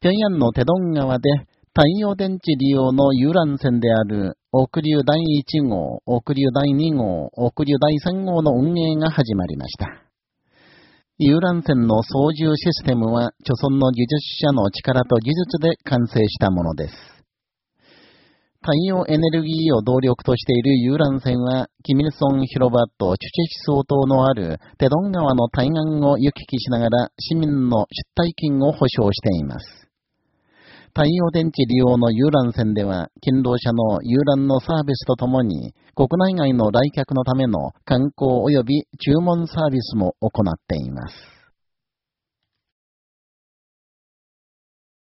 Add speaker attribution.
Speaker 1: 平壌のテドン川で太陽電池利用の遊覧船である、奥流第1号、奥流第2号、奥流第3号の運営が始まりました。遊覧船の操縦システムは、著村の技術者の力と技術で完成したものです。太陽エネルギーを動力としている遊覧船は、キミルソン広場とチュチェ思想島のあるテドン川の対岸を行き来しながら市民の出退金を保障しています。太陽電池利用の遊覧船では、勤労者の遊覧のサービスとともに、国内外の来客のための観光及び注文サービスも行っています。